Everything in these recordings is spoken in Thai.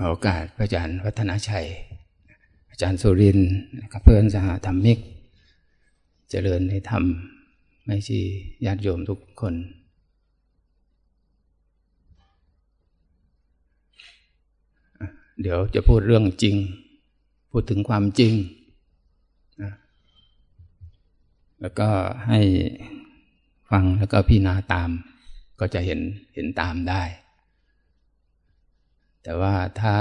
ขอโอกาสพระอาจารย์วัฒนาชัย อาจารย์สุรินกับเพื่อนสหธรรมิก เจริญในธรรมไม่ชีญาติโยมทุกคน เดี๋ยวจะพูดเรื่องจริง พูดถึงความจริง แล้วก็ให้ฟังแล้วก็พี่นาตาม ก็จะเห็นเห็นตามได้ แต่ว่าถ้า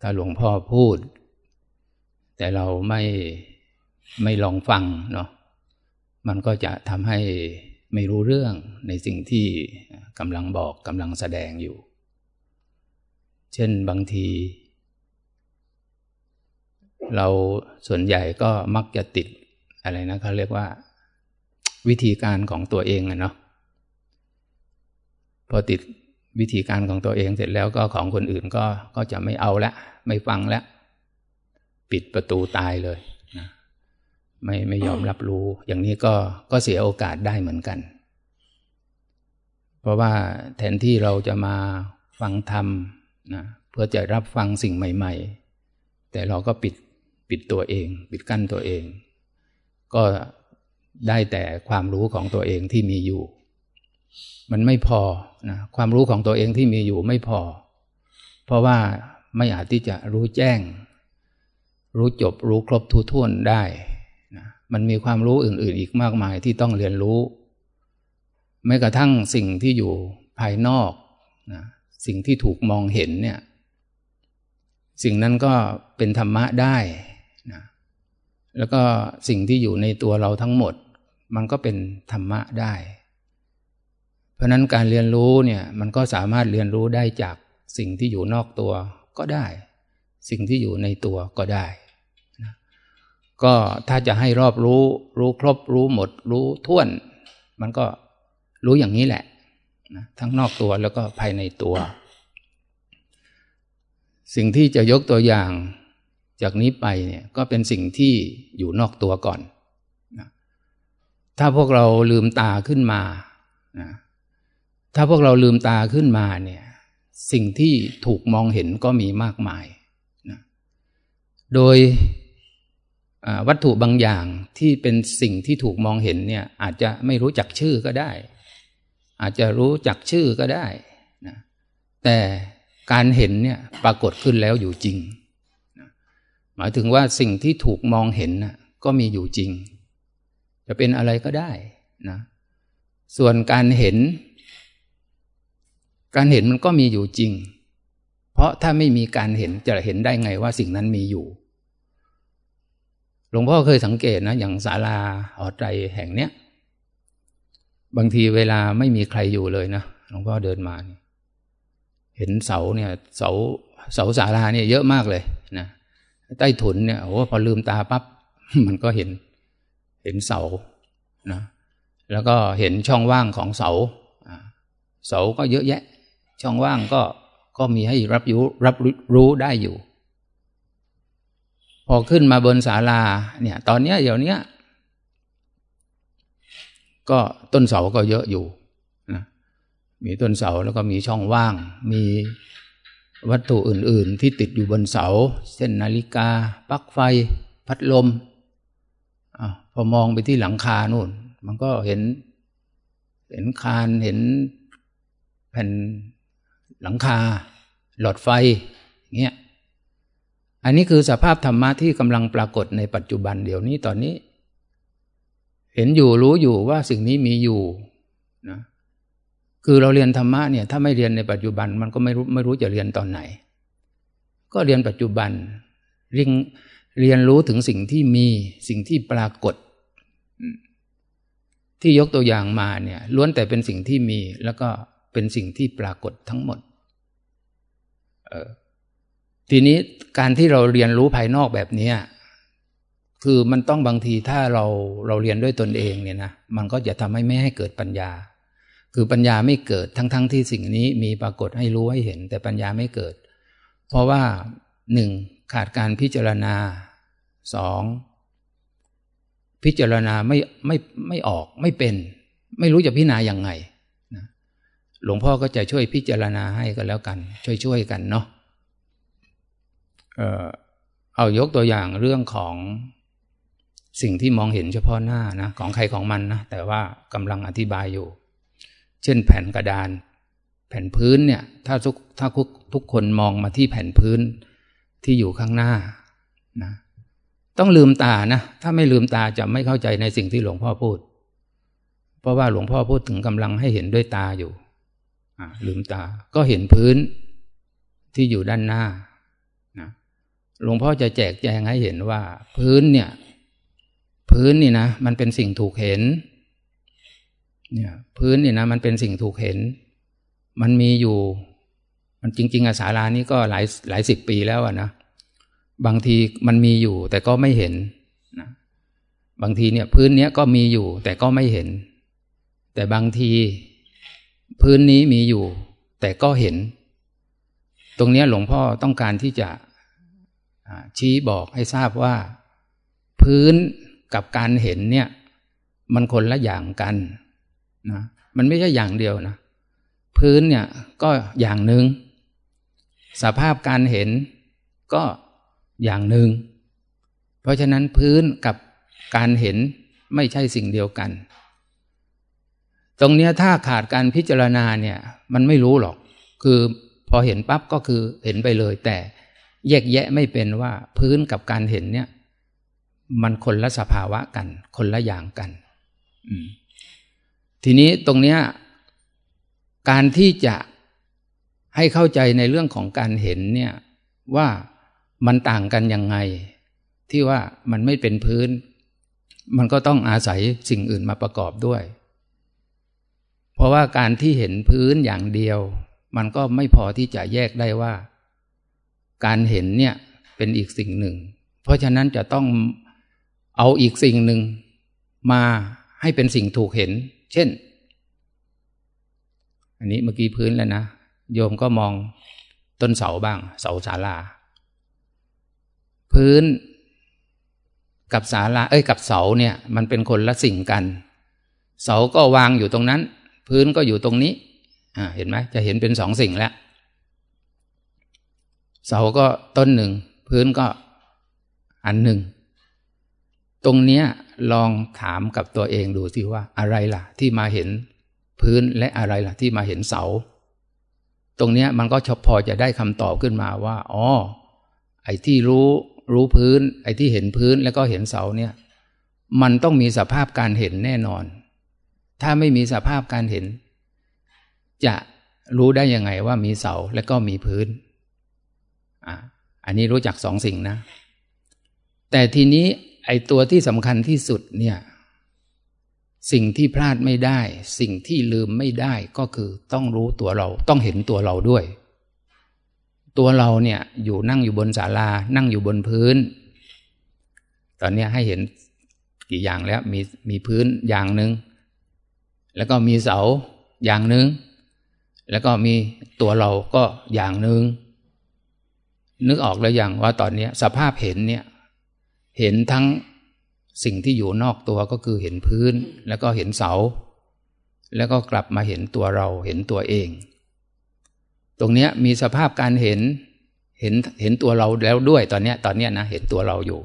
ถ้าหลวงพ่อพูด แต่เราไม่ไม่ลองฟังเนาะมันก็จะทำให้ไม่รู้เรื่องในสิ่งที่กำลังบอกกำลังแสดงอยู่ เช่นบางที เราส่วนใหญ่ก็มักจะติดอะไรนะเขาเรียกว่า วิธีการของตัวเองอะเนาะพอติด วิธีการของตัวเองเสร็จแล้วก็ของคนอื่นก็ก็จะไม่เอาละ ไม่ฟังละ ปิดประตูตายเลยนะไม่ไม่ยอมรับรู้ อย่างนี้ก็ก็เสียโอกาสได้เหมือนกัน เพราะว่าแทนที่เราจะมาฟังธรรมนะเพื่อจะรับฟังสิ่งใหม่ ๆ แต่เราก็ปิดปิดตัวเอง ปิดกั้นตัวเอง ก็ได้แต่ความรู้ของตัวเองที่มีอยู่ มันไม่พอนะความรู้ของตัวเองที่มีอยู่ไม่พอ เพราะว่าไม่อาจที่จะรู้แจ้ง รู้จบรู้ครบทุท่วนได้นะมันมีความรู้อื่น ๆ อีกมากมายที่ต้องเรียนรู้ แม้กระทั่งสิ่งที่อยู่ภายนอกนะสิ่งที่ถูกมองเห็นเนี่ย สิ่งนั้นก็เป็นธรรมะได้นะแล้วก็สิ่งที่อยู่ในตัวเราทั้งหมด มันก็เป็นธรรมะได้ เพราะนั้นการเรียนรู้เนี่ยมันก็สามารถเรียนรู้ได้จากสิ่งที่อยู่นอกตัวก็ได้ สิ่งที่อยู่ในตัวก็ได้นะก็ถ้าจะให้รอบรู้ รู้ครบรู้หมด รู้ท่วน มันก็รู้อย่างนี้แหละนะทั้งนอกตัวแล้วก็ภายในตัว สิ่งที่จะยกตัวอย่างจากนี้ไปเนี่ยก็เป็นสิ่งที่อยู่นอกตัวก่อนนะถ้าพวกเราลืมตาขึ้นมานะ ถ้าพวกเราลืมตาขึ้นมาเนี่ย สิ่งที่ถูกมองเห็นก็มีมากมายนะโดยวัตถุบางอย่างที่เป็นสิ่งที่ถูกมองเห็นเนี่ย อาจจะไม่รู้จักชื่อก็ได้ อาจจะรู้จักชื่อก็ได้นะแต่การเห็นเนี่ยปรากฏขึ้นแล้วอยู่จริงนะหมายถึงว่าสิ่งที่ถูกมองเห็นนะก็มีอยู่จริง จะเป็นอะไรก็ได้นะส่วนการเห็น การเห็นมันก็มีอยู่จริง เพราะถ้าไม่มีการเห็นจะเห็นได้ไงว่าสิ่งนั้นมีอยู่ หลวงพ่อเคยสังเกตนะ อย่างศาลาหอใจแห่งเนี้ย บางทีเวลาไม่มีใครอยู่เลยนะหลวงพ่อเดินมาเห็นเสาเนี่ย เสาเสาศาลาเนี่ยเยอะมากเลยนะใต้ถุนเนี่ยโอ้พอลืมตาปั๊บมันก็เห็น เห็นเสานะแล้วก็เห็นช่องว่างของเสาเสาก็เยอะแยะ ช่องว่างก็ก็มีให้รับรู้รับรู้ได้อยู่ พอขึ้นมาบนศาลาเนี่ย ตอนนี้เดี๋ยวนี้ก็ต้นเสาก็เยอะอยู่นะมีต้นเสาแล้วก็มีช่องว่าง มีวัตถุอื่น ๆ ที่ติดอยู่บนเสา เช่นนาฬิกาปลั๊กไฟ พัดลมอพอมองไปที่หลังคานู่น มันก็เห็น เห็นคานเห็นแผ่น หลังคา หลอดไฟเงี้ยอันนี้คือสภาพธรรมะที่กำลังปรากฏในปัจจุบันเดี๋ยวนี้ตอนนี้ เห็นอยู่รู้อยู่ว่าสิ่งนี้มีอยู่นะคือเราเรียนธรรมะเนี่ยถ้าไม่เรียนในปัจจุบันมันก็ไม่รู้ไม่รู้จะเรียนตอนไหน ก็เรียนปัจจุบันเรียนเรียนรู้ถึงสิ่งที่มีสิ่งที่ปรากฏ ที่ยกตัวอย่างมาเนี่ยล้วนแต่เป็นสิ่งที่มีแล้วก็เป็นสิ่งที่ปรากฏทั้งหมด ทีนี้การที่เราเรียนรู้ภายนอกแบบนี้คือมันต้องบางทีถ้าเราเราเรียนด้วยตนเองเนี่ยนะมันก็จะทำให้ไม่ให้เกิดปัญญา คือปัญญาไม่เกิดทั้งๆทที่สิ่งนี้มีปรากฏให้รู้ให้เห็น แต่ปัญญาไม่เกิด เพราะว่าหนึ่งขาดการพิจารณาสองพิจารณาไม่ไม่ไม่ออกไม่เป็น ไม่รู้จะพิจารณาอย่างไง หลวงพ่อก็จะช่วยพิจารณาให้กันแล้วกัน ช่วยๆกันเนาะเออเอายกตัวอย่างเรื่องของสิ่งที่มองเห็นเฉพาะหน้านะของใครของมันนะแต่ว่ากำลังอธิบายอยู่ เช่นแผ่นกระดาน แผ่นพื้นเนี่ย ถ้าทุกถ้าทุกทุกคนมองมาที่แผ่นพื้นที่อยู่ข้างหน้านะต้องลืมตานะ ถ้าไม่ลืมตาจะไม่เข้าใจในสิ่งที่หลวงพ่อพูด เพราะว่าหลวงพ่อพูดถึงกำลังให้เห็นด้วยตาอยู่ ลืมตา ก็เห็นพื้นที่อยู่ด้านหน้านะหลวงพ่อจะแจกแจงให้เห็นว่า พื้นเนี่ย พื้นนี่นะมันเป็นสิ่งถูกเห็น เนี่ย พื้นนี่นะมันเป็นสิ่งถูกเห็น มันมีอยู่ มันจริง ๆอาสาลานี้ก็หลายหลายสิบปีแล้วอะนะบางทีมันมีอยู่ แต่ก็ไม่เห็นนะบางทีเนี่ย พื้นเนี้ยก็มีอยู่ แต่ก็ไม่เห็น แต่บางที พื้นนี้มีอยู่ แต่ก็เห็น ตรงนี้หลวงพ่อต้องการที่จะชี้บอกให้ทราบว่า พื้นกับการเห็นเนี่ย มันคนละอย่างกันนะมันไม่ใช่อย่างเดียวนะพื้นเนี่ยก็อย่างหนึ่งสภาพการเห็นก็อย่างหนึ่งเพราะฉะนั้นพื้นกับการเห็นไม่ใช่สิ่งเดียวกัน ตรงเนี้ยถ้าขาดการพิจารณาเนี่ย มันไม่รู้หรอก คือพอเห็นปั๊บก็คือเห็นไปเลย แต่แยกแยะไม่เป็นว่าพื้นกับการเห็นเนี่ย มันคนละสภาวะกัน คนละอย่างกันทีนี้ตรงเนี้ยการที่จะให้เข้าใจในเรื่องของการเห็นเนี่ยว่ามันต่างกันยังไง ที่ว่ามันไม่เป็นพื้น มันก็ต้องอาศัยสิ่งอื่นมาประกอบด้วย เพราะว่าการที่เห็นพื้นอย่างเดียว มันก็ไม่พอที่จะแยกได้ว่า การเห็นเนี่ยเป็นอีกสิ่งหนึ่ง เพราะฉะนั้นจะต้องเอาอีกสิ่งหนึ่งมาให้เป็นสิ่งถูกเห็น เช่น อันนี้เมื่อกี้พื้นแล้วนะ โยมก็มองต้นเสาบ้าง เสาศาลา พื้นกับศาลา เอ้ยกับเสาเนี่ย มันเป็นคนละสิ่งกัน เสาก็วางอยู่ตรงนั้น พื้นก็อยู่ตรงนี้เห็นไหมจะเห็นเป็นสองสิ่งแล้ว เสาก็ต้นหนึ่ง พื้นก็อันหนึ่ง ตรงเนี้ยลองถามกับตัวเองดูสิว่าอะไรล่ะ ที่มาเห็นพื้นและอะไรล่ะ ที่มาเห็นเสา ตรงเนี้ยมันก็ชพอจะได้คำตอบขึ้นมาว่าอ๋อไอ้ที่รู้รู้พื้น ไอ้ที่เห็นพื้นแล้วก็เห็นเสาเนี่ย มันต้องมีสภาพการเห็นแน่นอน ถ้าไม่มีสภาพการเห็น จะรู้ได้ยังไงว่ามีเสาและก็มีพื้นอ่าอันนี้รู้จักสองสิ่งนะ แต่ทีนี้ไอ้ตัวที่สำคัญที่สุดเนี่ย สิ่งที่พลาดไม่ได้ สิ่งที่ลืมไม่ได้ก็คือต้องรู้ตัวเราต้องเห็นตัวเราด้วย ตัวเราเนี่ยอยู่นั่งอยู่บนศาลา นั่งอยู่บนพื้น ตอนนี้ให้เห็นกี่อย่างแล้วมีมีพื้นอย่างหนึ่ง แล้วก็มีเสาอย่างหนึ่งแล้วก็มีตัวเราก็อย่างหนึ่งนึกออกแล้วอย่างว่าตอนนี้สภาพเห็นเนี่ยเห็นทั้งสิ่งที่อยู่นอกตัวก็คือเห็นพื้น แล้วก็เห็นเสา แล้วก็กลับมาเห็นตัวเราเห็นตัวเอง ตรงนี้มีสภาพการเห็นเห็นเห็นตัวเราแล้วด้วยตอนนี้ตอนนี้นะเห็นตัวเราอยู่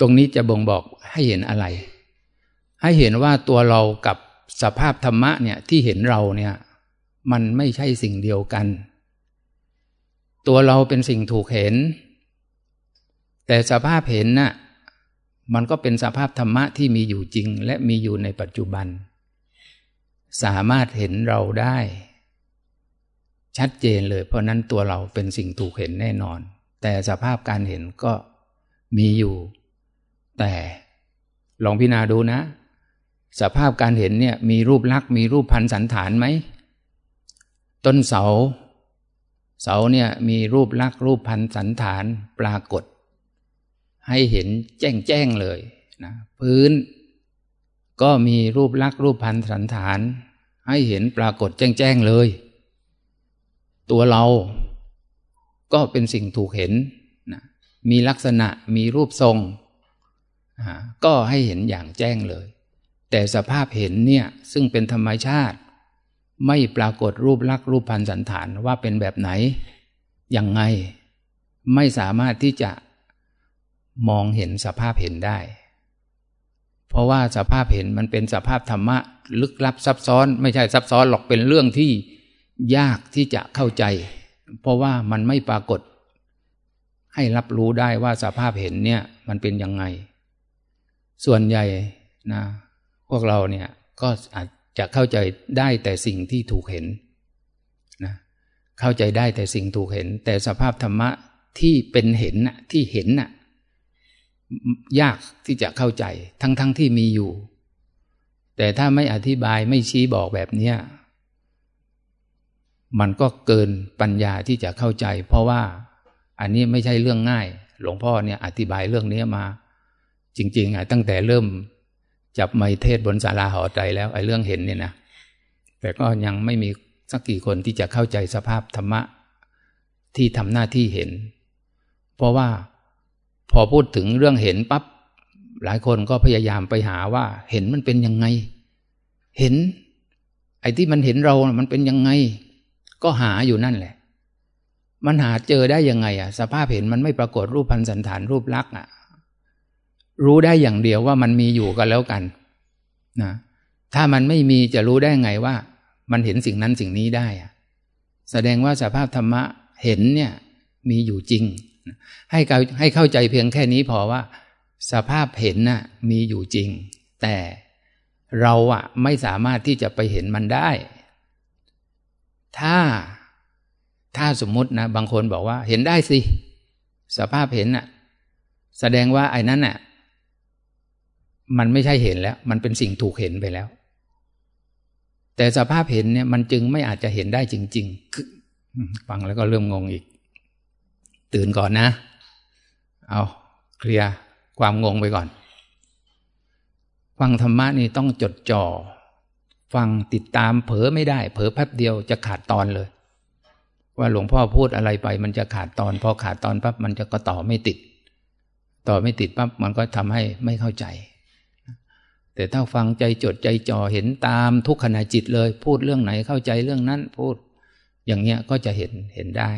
ตรงนี้จะบ่งบอกให้เห็นอะไร ให้เห็นว่าตัวเรากับสภาพธรรมะเนี่ยที่เห็นเราเนี่ย มันไม่ใช่สิ่งเดียวกัน ตัวเราเป็นสิ่งถูกเห็น แต่สภาพเห็นน่ะมันก็เป็นสภาพธรรมะที่มีอยู่จริง และมีอยู่ในปัจจุบัน สามารถเห็นเราได้ ชัดเจนเลย เพราะนั้นตัวเราเป็นสิ่งถูกเห็นแน่นอน แต่สภาพการเห็นก็มีอยู่ แต่ลองพิจารณาดูนะ สภาพการเห็นเนี่ยมีรูปลักษณ์มีรูปพันสันฐานไหม ต้นเสา เสาเนี่ยมีรูปลักษณ์รูปพันสันฐานปรากฏ ให้เห็นแจ้งแจ้งเลยนะพื้น ก็มีรูปลักษณ์รูปพันสันฐาน ให้เห็นปรากฏแจ้งแจ้งเลย ตัวเราก็เป็นสิ่งถูกเห็นนะมีลักษณะมีรูปทรง ก็ให้เห็นอย่างแจ้งเลย แต่สภาพเห็นเนี่ยซึ่งเป็นธรรมชาติ ไม่ปรากฏรูปลักษ์รูปพันสันฐานว่าเป็นแบบไหนยังไงไม่สามารถที่จะมองเห็นสภาพเห็นได้ เพราะว่าสภาพเห็นมันเป็นสภาพธรรมะ ลึกลับซับซ้อน ไม่ใช่ซับซ้อนหรอกเป็นเรื่องที่ยากที่จะเข้าใจ เพราะว่ามันไม่ปรากฏ ให้รับรู้ได้ว่าสภาพเห็นเนี่ยมันเป็นยังไง ส่วนใหญ่นะ พวกเราเนี่ยก็อาจจะเข้าใจได้แต่สิ่งที่ถูกเห็นนะเข้าใจได้แต่สิ่งถูกเห็น แต่สภาพธรรมะที่เป็นเห็นน่ะที่เห็นน่ะยากที่จะเข้าใจทั้งๆทที่มีอยู่ แต่ถ้าไม่อธิบายไม่ชี้บอกแบบนี้มันก็เกินปัญญาที่จะเข้าใจ เพราะว่าอันนี้ไม่ใช่เรื่องง่าย หลวงพ่อเนี่ยอธิบายเรื่องนี้มา จริง ๆอะตั้งแต่เริ่ม จับไมเทศบนศาลาหอใจแล้วไอ้เรื่องเห็นเนี่ยนะแต่ก็ยังไม่มีสักกี่คนที่จะเข้าใจสภาพธรรมะที่ทำหน้าที่เห็น เพราะว่าพอพูดถึงเรื่องเห็นปับ๊บหลายคนก็พยายามไปหาว่า เห็นมันเป็นยังไง เห็น ไอ้ที่มันเห็นเรา มันเป็นยังไง ก็หาอยู่นั่นแหละ มันหาเจอได้ยังไงอะสภาพเห็นมันไม่ปรากฏรูปพันสันฐานรูปลักษณ์อะ รู้ได้อย่างเดียวว่ามันมีอยู่กันแล้วกันนะถ้ามันไม่มีจะรู้ได้ไงว่า มันเห็นสิ่งนั้นสิ่งนี้ได้แสดงว่าสภาพธรรมะเห็นเนี่ยมีอยู่จริง ให้ให้เข้าใจเพียงแค่นี้พอว่า สภาพเห็นน่ะมีอยู่จริง แต่เราอะไม่สามารถที่จะไปเห็นมันได้ ถ้าถ้าสมมตินะบางคนบอกว่า เห็นได้สิ สภาพเห็นน่ะแสดงว่าไอ้นั้นน่ะ มันไม่ใช่เห็นแล้ว มันเป็นสิ่งถูกเห็นไปแล้ว แต่สภาพเห็นเนี่ยมันจึงไม่อาจจะเห็นได้จริงๆฟังแล้วก็เริ่มงงอีก ตื่นก่อนนะ เอาเคลียร์ความงงไปก่อน ฟังธรรมะนี่ต้องจดจอ่อฟังติดตามเผลอไม่ได้ เผลอแป๊บเดียวจะขาดตอนเลย ว่าหลวงพ่อพูดอะไรไป มันจะขาดตอน พอขาดตอนปั๊บมันจะก็ต่อไม่ติด ต่อไม่ติดปั๊บมันก็ทำให้ไม่เข้าใจ แต่ถ้าฟังใจจดใจจ่อเห็นตามทุกขณะจิตเลย พูดเรื่องไหนเข้าใจเรื่องนั้น พูด อย่างเงี้ยก็จะเห็นเห็นได้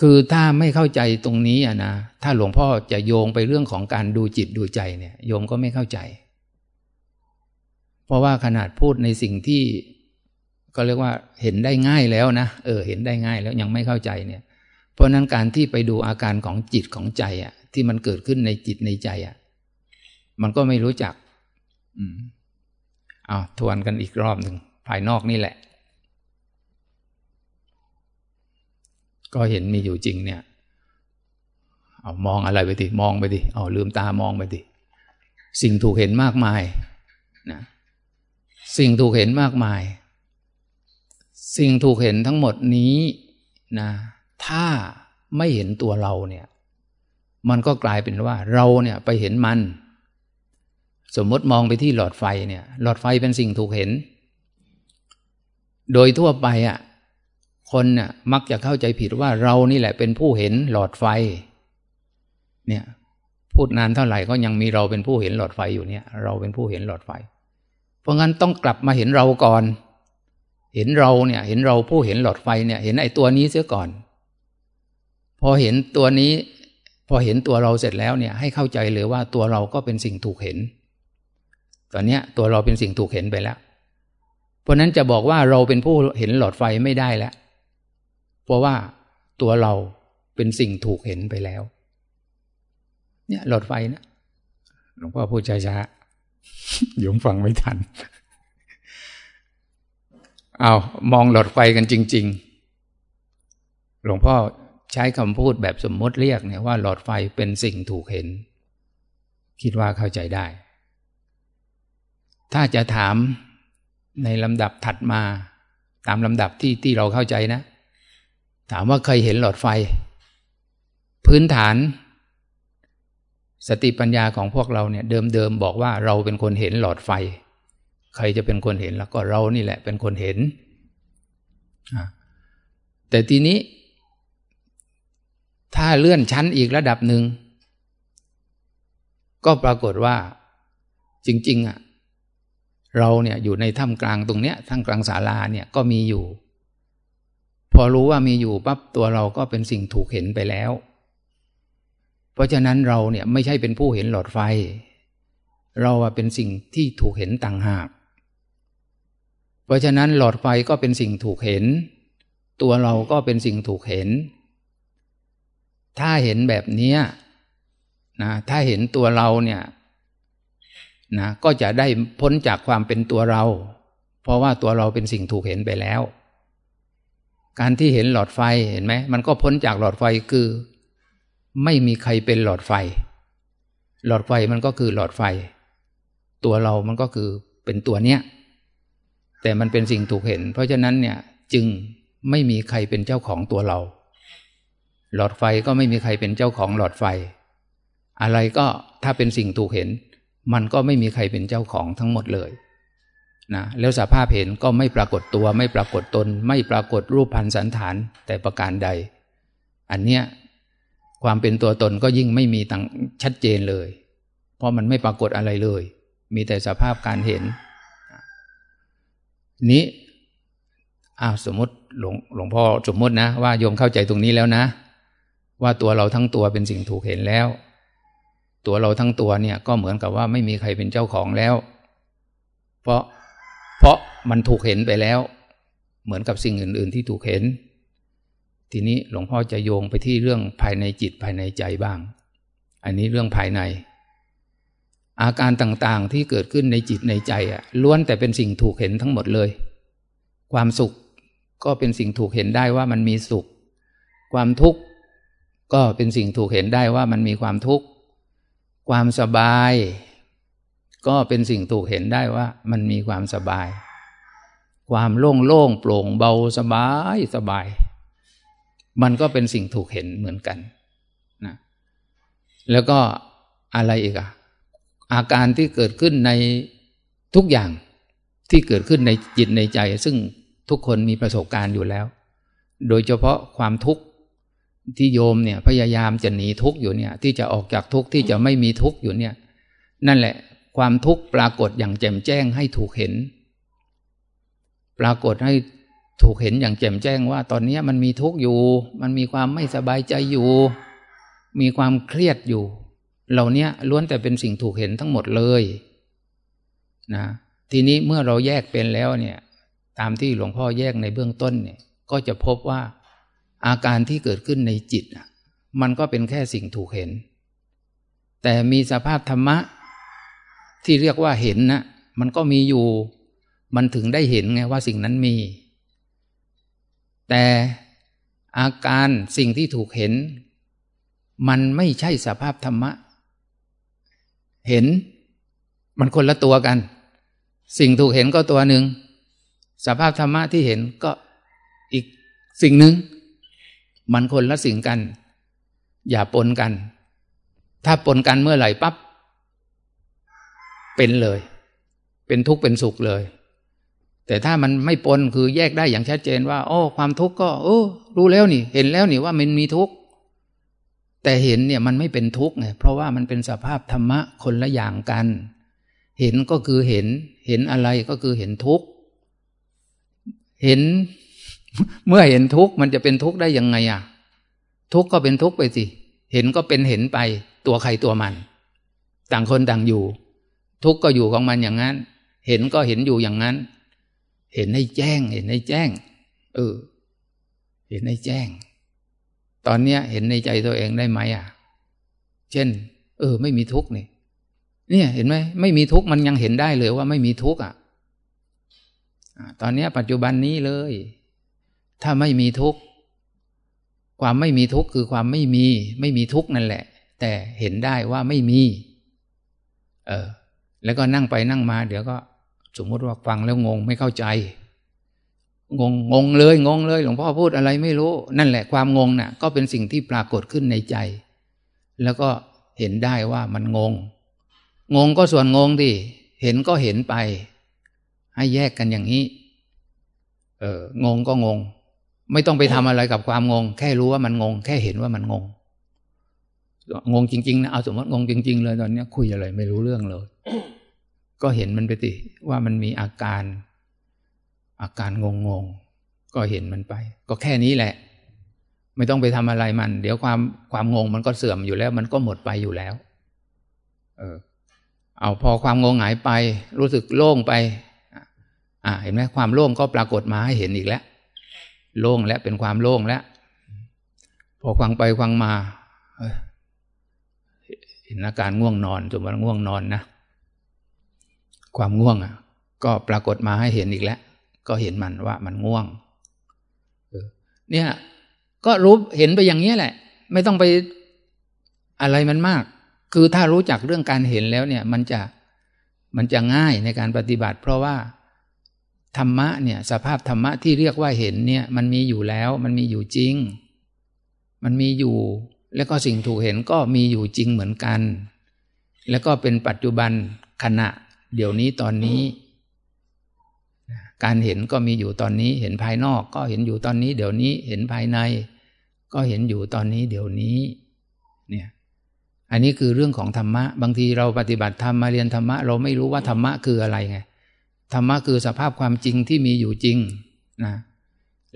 คือถ้าไม่เข้าใจตรงนี้อะนะถ้าหลวงพ่อจะโยงไปเรื่องของการดูจิตดูใจเนี่ย โยมก็ไม่เข้าใจ เพราะว่าขนาดพูดในสิ่งที่ก็เรียกว่าเห็นได้ง่ายแล้วนะเออ เห็นได้ง่ายแล้วยังไม่เข้าใจเนี่ย เพราะนั้นการที่ไปดูอาการของจิตของใจอะ ที่มันเกิดขึ้นในจิตในใจอะ มันก็ไม่รู้จัก อืมเอาทวนกันอีกรอบหนึ่งภายนอกนี่แหละ ก็เห็นมีอยู่จริงเนี่ย เอามองอะไรไปดิมองไปดิเอาลืมตามองไปดิสิ่งถูกเห็นมากมายนะสิ่งถูกเห็นมากมาย สิ่งถูกเห็นทั้งหมดนี้นะ ถ้าไม่เห็นตัวเราเนี่ย มันก็กลายเป็นว่าเราเนี่ยไปเห็นมัน สมมติมองไปที่หลอดไฟเนี่ย หลอดไฟเป็นสิ่งถูกเห็น โดยทั่วไปอะ่ะคนเนี่ยมักจะเข้าใจผิดว่าเรานี่แหละเป็นผู้เห็นหลอดไฟ เนี่ย พูดนานเท่าไหร่ก็ยังมีเราเป็นผู้เห็นหลอดไฟอยู่เนี่ย เราเป็นผู้เห็นหลอดไฟ เพราะงั้นต้องกลับมาเห็นเราก่อน เห็นเราเนี่ย เห็นเราผู้เห็นหลอดไฟเนี่ย เห็นไอ้ตัวนี้เสียก่อน พอเห็นตัวนี้ พอเห็นตัวเราเสร็จแล้วเนี่ย ให้เข้าใจเลยว่าตัวเราก็เป็นสิ่งถูกเห็น ตอนนี้ตัวเราเป็นสิ่งถูกเห็นไปแล้ว เพราะนั้นจะบอกว่าเราเป็นผู้เห็นหลอดไฟไม่ได้แล้ว เพราะว่าตัวเราเป็นสิ่งถูกเห็นไปแล้ว เนี่ยหลอดไฟนะหลวงพ่อพูดช้าๆยมฟังไม่ทัน เอามองหลอดไฟกันจริง ๆ หลวงพ่อใช้คำพูดแบบสมมติเรียกเนี่ยว่าหลอดไฟเป็นสิ่งถูกเห็น คิดว่าเข้าใจได้ ถ้าจะถามในลำดับถัดมา ตามลำดับที่ที่เราเข้าใจนะ ถามว่าเคยเห็นหลอดไฟ พื้นฐาน สติปัญญาของพวกเราเนี่ย เดิมๆบอกว่าเราเป็นคนเห็นหลอดไฟ ใครจะเป็นคนเห็นแล้วก็เรานี่แหละ เป็นคนเห็น แต่ทีนี้ ถ้าเลื่อนชั้นอีกระดับหนึ่งก็ปรากฏว่าจริง ๆ อะ เราเนี่ยอยู่ในถ้ำกลางตรงเนี้ยถ้ำกลางศาลาเนี่ยก็มีอยู่ พอรู้ว่ามีอยู่ปั๊บตัวเราก็เป็นสิ่งถูกเห็นไปแล้ว เพราะฉะนั้นเราเนี่ยไม่ใช่เป็นผู้เห็นหลอดไฟ เราเป็นสิ่งที่ถูกเห็นต่างหาก เพราะฉะนั้นหลอดไฟก็เป็นสิ่งถูกเห็น ตัวเราก็เป็นสิ่งถูกเห็น ถ้าเห็นแบบนี้นะถ้าเห็นตัวเราเนี่ย นะก็จะได้พ้นจากความเป็นตัวเรา เพราะว่าตัวเราเป็นสิ่งถูกเห็นไปแล้ว การที่เห็นหลอดไฟเห็นไหมมันก็พ้นจากหลอดไฟคือ ไม่มีใครเป็นหลอดไฟ หลอดไฟมันก็คือหลอดไฟ ตัวเรามันก็คือเป็นตัวเนี้ยแต่มันเป็นสิ่งถูกเห็น เพราะฉะนั้นเนี่ยจึงไม่มีใครเป็นเจ้าของตัวเรา หลอดไฟก็ไม่มีใครเป็นเจ้าของหลอดไฟ อะไรก็ถ้าเป็นสิ่งถูกเห็น มันก็ไม่มีใครเป็นเจ้าของทั้งหมดเลยนะแล้วสภาพเห็นก็ไม่ปรากฏตัว ไม่ปรากฏตน ไม่ปรากฏรูปพันสันฐานแต่ประการใด อันเนี้ยความเป็นตัวตนก็ยิ่งไม่มีตังชัดเจนเลย เพราะมันไม่ปรากฏอะไรเลย มีแต่สภาพการเห็น นี้อ้าวสมมติหลวงหลวงพ่อสมมตินะ ว่าโยมเข้าใจตรงนี้แล้วนะ ว่าตัวเราทั้งตัวเป็นสิ่งถูกเห็นแล้ว ตัวเราทั้งตัวเนี่ยก็เหมือนกับว่าไม่มีใครเป็นเจ้าของแล้ว เพราะเพราะมันถูกเห็นไปแล้ว เหมือนกับสิ่งอื่น ๆ ที่ถูกเห็น ทีนี้หลวงพ่อจะโยงไปที่เรื่องภายในจิตภายในใจบ้าง อันนี้เรื่องภายใน อาการต่างๆที่เกิดขึ้นในจิตในใจอะล้วนแต่เป็นสิ่งถูกเห็นทั้งหมดเลย ความสุขก็เป็นสิ่งถูกเห็นได้ว่ามันมีสุข ความทุกข์ก็เป็นสิ่งถูกเห็นได้ว่ามันมีความทุกข์ ความสบาย ก็เป็นสิ่งถูกเห็นได้ว่า มันมีความสบาย ความโล่งโล่งโปร่งเบาสบายสบาย มันก็เป็นสิ่งถูกเห็นเหมือนกันนะแล้วก็อะไรอีกอะอาการที่เกิดขึ้นในทุกอย่างที่เกิดขึ้นในจิตในใจ ซึ่งทุกคนมีประสบการณ์อยู่แล้ว โดยเฉพาะความทุกข์ ที่โยมเนี่ยพยายามจะหนีทุกข์อยู่เนี่ย ที่จะออกจากทุกข์ที่จะไม่มีทุกข์อยู่เนี่ย นั่นแหละ ความทุกข์ปรากฏอย่างแจ่มแจ้งให้ถูกเห็น ปรากฏให้ถูกเห็นอย่างแจ่มแจ้งว่า ตอนนี้มันมีทุกข์อยู่ มันมีความไม่สบายใจอยู่ มีความเครียดอยู่ เหล่านี้ล้วนแต่เป็นสิ่งถูกเห็นทั้งหมดเลยนะทีนี้เมื่อเราแยกเป็นแล้วเนี่ย ตามที่หลวงพ่อแยกในเบื้องต้นเนี่ย ก็จะพบว่า อาการที่เกิดขึ้นในจิต มันก็เป็นแค่สิ่งถูกเห็น แต่มีสภาพธรรมะ ที่เรียกว่าเห็นนะมันก็มีอยู่ มันถึงได้เห็นไงว่าสิ่งนั้นมี แต่อาการสิ่งที่ถูกเห็น มันไม่ใช่สภาพธรรมะ เห็น มันคนละตัวกัน สิ่งถูกเห็นก็ตัวหนึ่งสภาพธรรมะที่เห็นก็อีกสิ่งหนึ่ง มันคนละสิ่งกัน อย่าปนกัน ถ้าปนกันเมื่อไหร่ปับ๊บเป็นเลย เป็นทุกข์เป็นสุขเลย แต่ถ้ามันไม่ปนคือแยกได้อย่างชัดเจนว่า โอ้ความทุกข์ก็ โอ้รู้แล้วนี่ เห็นแล้วนี่ว่ามันมีทุกข์แต่เห็นเนี่ยมันไม่เป็นทุกข์ไงเพราะว่ามันเป็นสภาพธรรมะคนละอย่างกัน เห็นก็คือเห็น เห็นอะไรก็คือเห็นทุกข์เห็น เมื่อเห็นทุกข์มันจะเป็นทุกข์ได้ยังไงอะ ทุกข์ก็เป็นทุกข์ไปสิ เห็นก็เป็นเห็นไป ตัวใครตัวมัน ต่างคนต่างอยู่ ทุกข์ก็อยู่ของมันอย่างนั้น เห็นก็เห็นอยู่อย่างนั้น เห็นให้แจ้ง เห็นให้แจ้ง เออ เห็นให้แจ้ง ตอนเนี้ย เห็นในใจตัวเองได้ไหมอะ เช่น เออ ไม่มีทุกข์นี่เนี่ย เห็นไหมไม่มีทุกข์มันยังเห็นได้เลยว่าไม่มีทุกข์อะตอนนี้ปัจจุบันนี้เลย ถ้าไม่มีทุกข์ความไม่มีทุกข์คือความไม่มี ไม่มีทุกข์นั่นแหละ แต่เห็นได้ว่าไม่มี เออ แล้วก็นั่งไปนั่งมา เดี๋ยวก็ สมมติว่าฟังแล้วงงไม่เข้าใจ งงงงเลยงงเลย หลวงพ่อพูดอะไรไม่รู้ นั่นแหละความงงน่ะ ก็เป็นสิ่งที่ปรากฏขึ้นในใจ แล้วก็เห็นได้ว่ามันงง งงก็ส่วนงงดิเห็นก็เห็นไป ให้แยกกันอย่างนี้ เออ งงก็งง ไม่ต้องไปทำอะไรกับความงง แค่รู้ว่ามันงง แค่เห็นว่ามันงง งงจริงๆนะเอาสมมติงงจริง ๆ เลยตอนนี้คุยอะไรไม่รู้เรื่องเลย ก็เห็นมันไปติว่ามันมีอาการ อาการงงงก็เห็นมันไป ก็แค่นี้แหละ ไม่ต้องไปทำอะไรมัน เดี๋ยวความความงงมันก็เสื่อมอยู่แล้ว มันก็หมดไปอยู่แล้ว เออ เอาพอความงงหายไป รู้สึกโล่งไป อ่า เห็นไหมความโล่งก็ปรากฏมาให้เห็นอีกแล้ว โล่งและเป็นความโล่งแล้วพอฟังไปฟังมาเห็นอาการง่วงนอนจนวันง่วงนอนนะ ความง่วงอะ ก็ปรากฏมาให้เห็นอีกแล้ว ก็เห็นมันว่ามันง่วงเนี่ย ก็รู้เห็นไปอย่างนี้แหละ ไม่ต้องไปอะไรมันมาก คือถ้ารู้จักเรื่องการเห็นแล้วเนี่ย มันจะมันจะง่ายในการปฏิบัติ เพราะว่า ธรรมะเนี่ยสภาพธรรมะที่เรียกว่าเห็นเนี่ยมันมีอยู่แล้วมันมีอยู่จริง มันมีอยู่ แล้วก็สิ่งถูกเห็นก็มีอยู่จริงเหมือนกัน แล้วก็เป็นปัจจุบันขณะ เดี๋ยวนี้ตอนนี้ การเห็นก็มีอยู่ตอนนี้ เห็นภายนอกก็เห็นอยู่ตอนนี้ เดี๋ยวนี้เห็นภายใน ก็เห็นอยู่ตอนนี้เดี๋ยวนี้เนี่ยอันนี้คือเรื่องของธรรมะ บางทีเราปฏิบัติธรรมมาเรียนธรรมะ เราไม่รู้ว่าธรรมะคืออะไรไง ธรรมะคือสภาพความจริงที่มีอยู่จริงนะ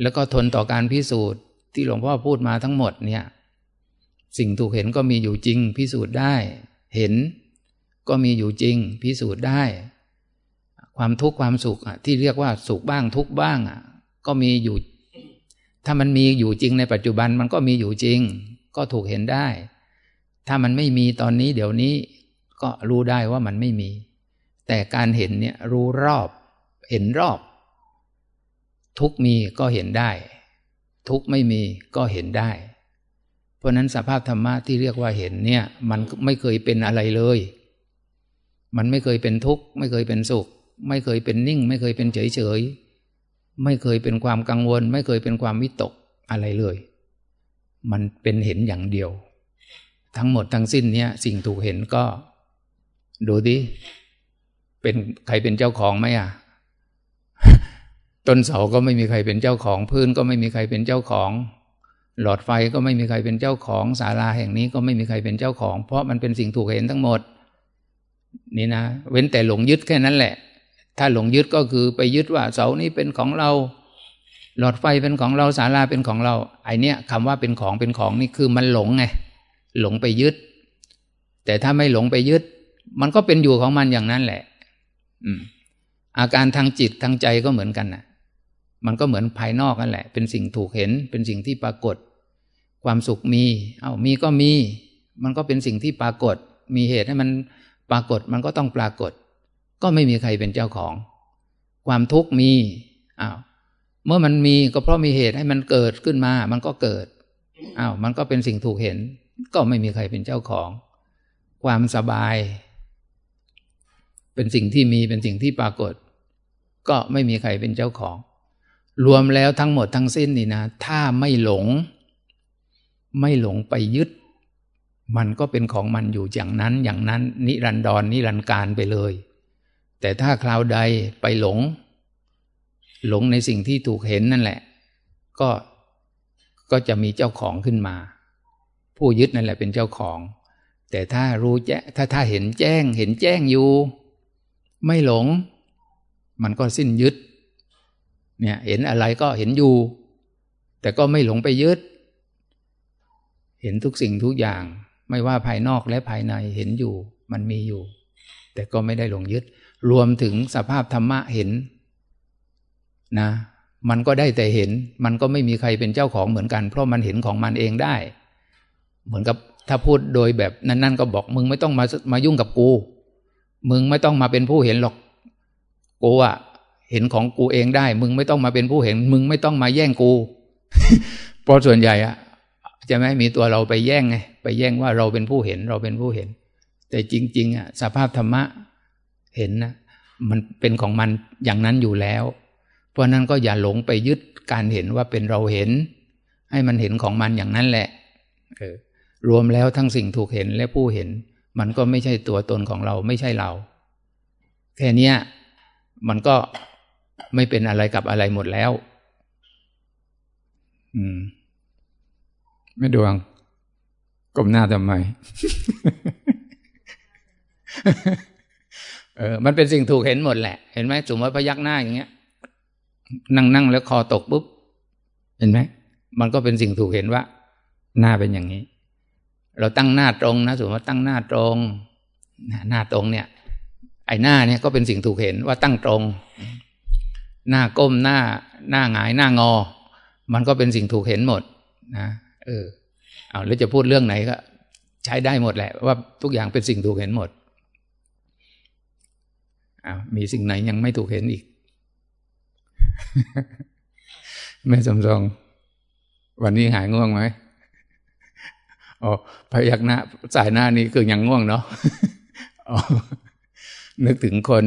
แล้วก็ทนต่อการพิสูจน์ที่หลวงพ่อพูดมาทั้งหมดเนี่ย สิ่งถูกเห็นก็มีอยู่จริง พิสูจน์ได้ เห็นก็มีอยู่จริง พิสูจน์ได้ ความทุกข์ความสุขที่เรียกว่าสุขบ้างทุกบ้างก็มีอยู่ ถ้ามันมีอยู่จริงในปัจจุบันมันก็มีอยู่จริง ก็ถูกเห็นได้ ถ้ามันไม่มีตอนนี้เดี๋ยวนี้ ก็รู้ได้ว่ามันไม่มี แต่การเห็นเนี่ยรู้รอบ เห็นรอบ ทุกมีก็เห็นได้ ทุกไม่มีก็เห็นได้ เพราะนั้นสภาพธรรมะที่เรียกว่าเห็นเนี่ย มันไม่เคยเป็นอะไรเลย มันไม่เคยเป็นทุกข์ ไม่เคยเป็นสุข ไม่เคยเป็นนิ่ง ไม่เคยเป็นเฉยเฉยไม่เคยเป็นความกังวล ไม่เคยเป็นความวิตกอะไรเลย มันเป็นเห็นอย่างเดียว ทั้งหมดทั้งสิ้นเนี่ยสิ่งถูกเห็นก็ ดูดิ เป็นใครเป็นเจ้าของไหมอะต้นเสาก็ไม่มีใครเป็นเจ้าของ พื้นก็ไม่มีใครเป็นเจ้าของ หลอดไฟก็ไม่มีใครเป็นเจ้าของศาลาแห่งนี้ก็ไม่มีใครเป็นเจ้าของ เพราะมันเป็นสิ่งถูกเห็นทั้งหมด นี่นะ เว้นแต่หลงยึดแค่นั้นแหละ ถ้าหลงยึดก็คือไปยึดว่าเสานี้เป็นของเรา หลอดไฟเป็นของเราศาลาเป็นของเรา ไอเนี้ยคำว่าเป็นของเป็นของนี่คือมันหลงไงหลงไปยึด แต่ถ้าไม่หลงไปยึด มันก็เป็นอยู่ของมันอย่างนั้นแหละ อาการทางจิตทางใจก็เหมือนกันนะมันก็เหมือนภายนอกนั่นแหละ เป็นสิ่งถูกเห็น เป็นสิ่งที่ปรากฏ ความสุขมี เอา้ามีก็มี มันก็เป็นสิ่งที่ปรากฏ มีเหตุให้มันปรากฏ มันก็ต้องปรากฏ ก็ไม่มีใครเป็นเจ้าของ ความทุกข์มีอ้าวเมื่อมันมีก็เพราะมีเหตุให้มันเกิดขึ้นมา มันก็เกิดอ้าวมันก็เป็นสิ่งถูกเห็น ก็ไม่มีใครเป็นเจ้าของ ความสบาย เป็นสิ่งที่มีเป็นสิ่งที่ปรากฏ ก็ไม่มีใครเป็นเจ้าของ รวมแล้วทั้งหมดทั้งสิ้นนี่นะ ถ้าไม่หลง ไม่หลงไปยึด มันก็เป็นของมันอยู่อย่างนั้นอย่างนั้น นิรันดรนนิรันการไปเลย แต่ถ้าคราวใดไปหลง หลงในสิ่งที่ถูกเห็นนั่นแหละ ก็ก็จะมีเจ้าของขึ้นมา ผู้ยึดนั่นแหละเป็นเจ้าของ แต่ถ้ารู้แจ้ถ้าถ้าเห็นแจ้งเห็นแจ้งอยู่ ไม่หลง มันก็สิ้นยึด เนี่ยเห็นอะไรก็เห็นอยู่ แต่ก็ไม่หลงไปยึด เห็นทุกสิ่งทุกอย่าง ไม่ว่าภายนอกและภายในเห็นอยู่ มันมีอยู่ แต่ก็ไม่ได้หลงยึด รวมถึงสภาพธรรมะเห็นนะมันก็ได้แต่เห็น มันก็ไม่มีใครเป็นเจ้าของเหมือนกัน เพราะมันเห็นของมันเองได้ เหมือนกับถ้าพูดโดยแบบนั่นๆ ก็บอกมึงไม่ต้องมามายุ่งกับกู มึงไม่ต้องมาเป็นผู้เห็นหรอก กูอะเห็นของกูเองได้ มึงไม่ต้องมาเป็นผู้เห็น มึงไม่ต้องมาแย่งกู เพราะส่วนใหญ่อะจะไม่มีตัวเราไปแย่งไงไปแย่งว่าเราเป็นผู้เห็นเราเป็นผู้เห็น แต่จริง ๆอะสภาพธรรมะเห็นนะมันเป็นของมันอย่างนั้นอยู่แล้ว เพราะนั้นก็อย่าหลงไปยึดการเห็นว่าเป็นเราเห็น ให้มันเห็นของมันอย่างนั้นแหละรวมแล้วทั้งสิ่งถูกเห็นและผู้เห็น มันก็ไม่ใช่ตัวตนของเราไม่ใช่เรา แค่นี้มันก็ไม่เป็นอะไรกับอะไรหมดแล้ว อืม ไม่ดวงก้มหน้าทำไม เออ มันเป็นสิ่งถูกเห็นหมดแหละ เห็นไหมสมมติพยักหน้าอย่างเงี้ย นั่งนั่งแล้วคอตกปุ๊บห็นไหม มันก็เป็นสิ่งถูกเห็นว่า หน้าเป็นอย่างนี้ เราตั้งหน้าตรงนะสมมติว่าตั้งหน้าตรงหน้าตรงเนี่ย ไอ้หน้าเนี่ยก็เป็นสิ่งถูกเห็นว่าตั้งตรง หน้าก้มหน้าหน้าหงายหน้างอ มันก็เป็นสิ่งถูกเห็นหมดนะเออเอาแล้วจะพูดเรื่องไหนก็ ใช้ได้หมดแหละ ว่าทุกอย่างเป็นสิ่งถูกเห็นหมดอ้าวมีสิ่งไหนยังไม่ถูกเห็นอีกแม่สมทรงวันนี้หายง่วงไหม อ๋อพยักหน้าสายหน้านี้คือยังง่วงเนาะนึกถึงคน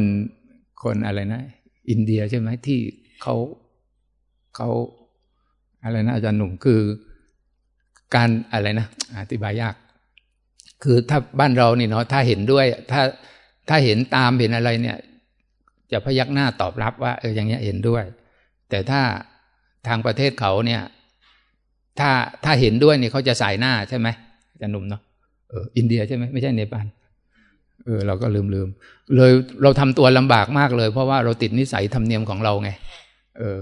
คนอะไรนะ อินเดียใช่ไหมที่เขาเขาอะไรนะอาจารย์หนุ่มคือการอะไรนะ อธิบายยาก คือถ้าบ้านเรานี่เนาะถ้าเห็นด้วย ถ้าถ้าเห็นตามเห็นอะไรเนี่ย จะพยักหน้าตอบรับว่าเอออย่างเงี้ยเห็นด้วย แต่ถ้าทางประเทศเขาเนี่ย ถ้าถ้าเห็นด้วยเนี่ยเขาจะสายหน้าใช่ไหม อาจารย์หนุ่มเนาะเอออินเดียใช่ไหมไม่ใช่เนปาลเออเราก็ลืมลืมเลยเราทำตัวลำบากมากเลย เพราะว่าเราติดนิสัยธรรมเนียมของเราไง เออ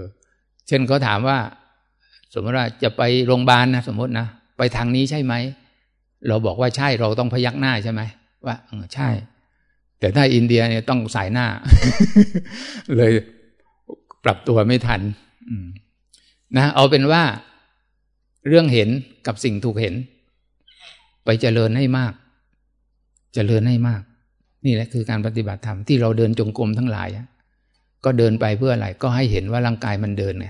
เช่นเขาถามว่า สมมติว่าจะไปโรงพยาบาลนะสมมตินะไปทางนี้ใช่ไหมเราบอกว่าใช่เราต้องพยักหน้าใช่ไหมว่าเออใช่ แต่ถ้าอินเดียเนี่ยต้องสายหน้า เลยปรับตัวไม่ทันนะเอาเป็นว่าเรื่องเห็นกับสิ่งถูกเห็น ไปเจริญให้มาก เจริญให้มาก นี่แหละคือการปฏิบัติธรรมที่เราเดินจงกรมทั้งหลาย ก็เดินไปเพื่ออะไร ก็ให้เห็นว่าร่างกายมันเดินไง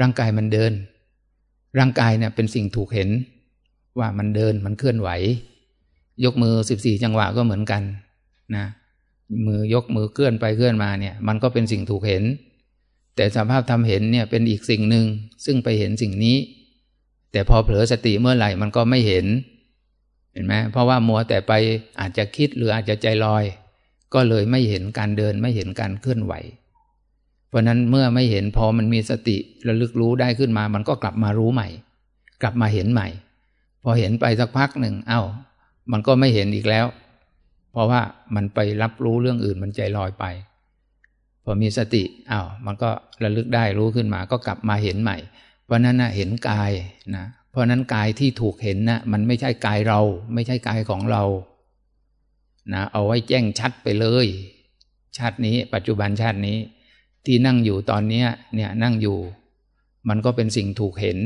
ร่างกายมันเดิน ร่างกายเนี่ยเป็นสิ่งถูกเห็น ว่ามันเดินมันเคลื่อนไหว ยกมือสิบสี่จังหวะก็เหมือนกันนะมือยกมือเคลื่อนไปเคลื่อนมาเนี่ย มันก็เป็นสิ่งถูกเห็น แต่สภาพทำเห็นเนี่ยเป็นอีกสิ่งหนึ่งซึ่งไปเห็นสิ่งนี้ แต่พอเผลอสติเมื่อไหร่มันก็ไม่เห็น เห็นไหมเพราะว่ามัวแต่ไปอาจจะคิดหรืออาจจะใจลอย ก็เลยไม่เห็นการเดินไม่เห็นการเคลื่อนไหว เพราะนั้นเมื่อไม่เห็นพอมันมีสติระลึกรู้ได้ขึ้นมา มันก็กลับมารู้ใหม่ กลับมาเห็นใหม่ พอเห็นไปสักพักหนึ่งเอา้า มันก็ไม่เห็นอีกแล้ว เพราะว่ามันไปรับรู้เรื่องอื่นมันใจลอยไป พอมีสติอา้าวมันก็ระลึกได้รู้ขึ้นมา ก็กลับมาเห็นใหม่ ราะนั้นนะเห็นกายนะเพราะนั้นกายที่ถูกเห็นนะมันไม่ใช่กายเรา ไม่ใช่กายของเรานะเอาไว้แจ้งชัดไปเลย ชาตินี้ ปัจจุบันชาตินี้ ที่นั่งอยู่ตอนนี้เนี่ยนั่งอยู่ มันก็เป็นสิ่งถูกเห็น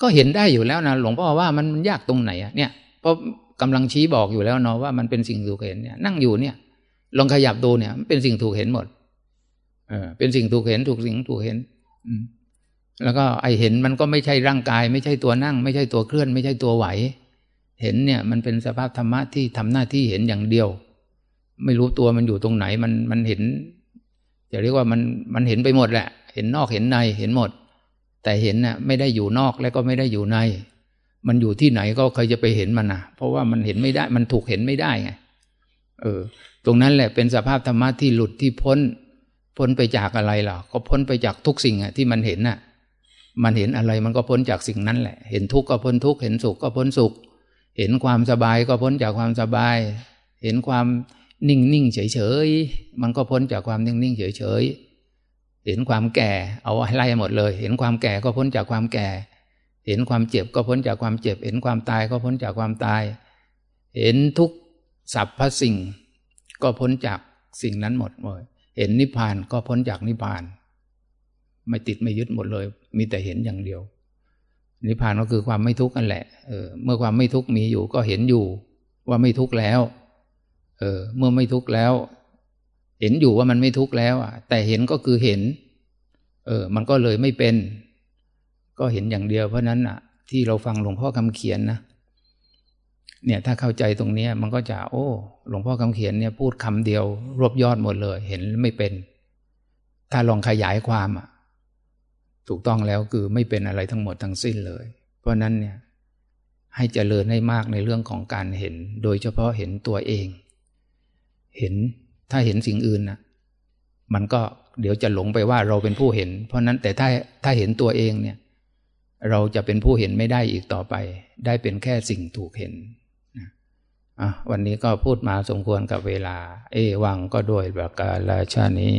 ก็เห็นได้อยู่แล้วนะหลวงพ่อว่ามันยากตรงไหนอะเนี่ยเพราะกำลังชี้บอกอยู่แล้วเนาะว่ามันเป็นสิ่งถูกเห็นเนี่ย นั่งอยู่เนี่ย ลองขยับดูเนี่ย มันเป็นสิ่งถูกเห็นหมด เออเป็นสิ่งถูกเห็นถูกสิ่งถูกเห็น อืม แล้วก็ไอเห็นมันก็ไม่ใช่ร่างกาย ไม่ใช่ตัวนั่ง ไม่ใช่ตัวเคลื่อน ไม่ใช่ตัวไหว เห็นเนี่ยมันเป็นสภาพธรรมะที่ทำหน้าที่เห็นอย่างเดียว ไม่รู้ตัวมันอยู่ตรงไหนมันมันเห็นจะเรียกว่ามันมันเห็นไปหมดแหละ เห็นนอกเห็นในเห็นหมด แต่เห็นน่ะไม่ได้อยู่นอกแล้วก็ไม่ได้อยู่ใน มันอยู่ที่ไหนก็ใครจะไปเห็นมันนะเพราะว่ามันเห็นไม่ได้มันถูกเห็นไม่ได้ไงเออ ตรงนั้นแหละเป็นสภาพธรรมะที่หลุดที่พ้น พ้นไปจากอะไรล่ะก็พ้นไปจากทุกสิ่งอะที่มันเห็นน่ะ มันเห็นอะไรมันก็พ้นจากสิ่งนั้นแหละ เห็นทุกข์ก็พ้นทุกข์เห็นสุขก็พ้นสุข เห็นความสบายก็พ้นจากความสบาย เห็นความนิ่งนิ่งเฉยเฉยมันก็พ้นจากความนิ่งนิ่งเฉยเฉยเห็นความแก่เอาไล่หมดเลย เห็นความแก่ก็พ้นจากความแก่ เห็นความเจ็บก็พ้นจากความเจ็บ เห็นความตายก็พ้นจากความตาย เห็นทุกสรรพสิ่ง ก็พ้นจากสิ่งนั้นหมดเลยเห็นนิพพานก็พ้นจากนิพพาน ไม่ติดไม่ยึดหมดเลย มีแต่เห็นอย่างเดียว นิพพานก็คือความไม่ทุกข์นั่นแหละเออเมื่อความไม่ทุกข์มีอยู่ก็เห็นอยู่ว่าไม่ทุกข์แล้ว เออ เมื่อไม่ทุกข์แล้ว เห็นอยู่ว่ามันไม่ทุกข์แล้วอะ แต่เห็นก็คือเห็น เออ มันก็เลยไม่เป็น ก็เห็นอย่างเดียวเพราะนั้นอะ ที่เราฟังหลวงพ่อคำเขียนนะเนี่ยถ้าเข้าใจตรงนี้มันก็จะ โอ้ หลวงพ่อคำเขียนเนี่ยพูดคำเดียว รวบยอดหมดเลย เห็นไม่เป็น ถ้าลองขยายความอะ ถูกต้องแล้วคือไม่เป็นอะไรทั้งหมดทั้งสิ้นเลย เพราะนั้นเนี่ยให้เจริญให้มากในเรื่องของการเห็น โดยเฉพาะเห็นตัวเอง เห็นถ้าเห็นสิ่งอื่นนะมันก็เดี๋ยวจะหลงไปว่าเราเป็นผู้เห็น เพราะนั้นแต่ถ้าถ้าเห็นตัวเองเนี่ยเราจะเป็นผู้เห็นไม่ได้อีกต่อไป ได้เป็นแค่สิ่งถูกเห็นอะวันนี้ก็พูดมาสมควรกับเวลา เอวังก็ด้วยประการราชานี้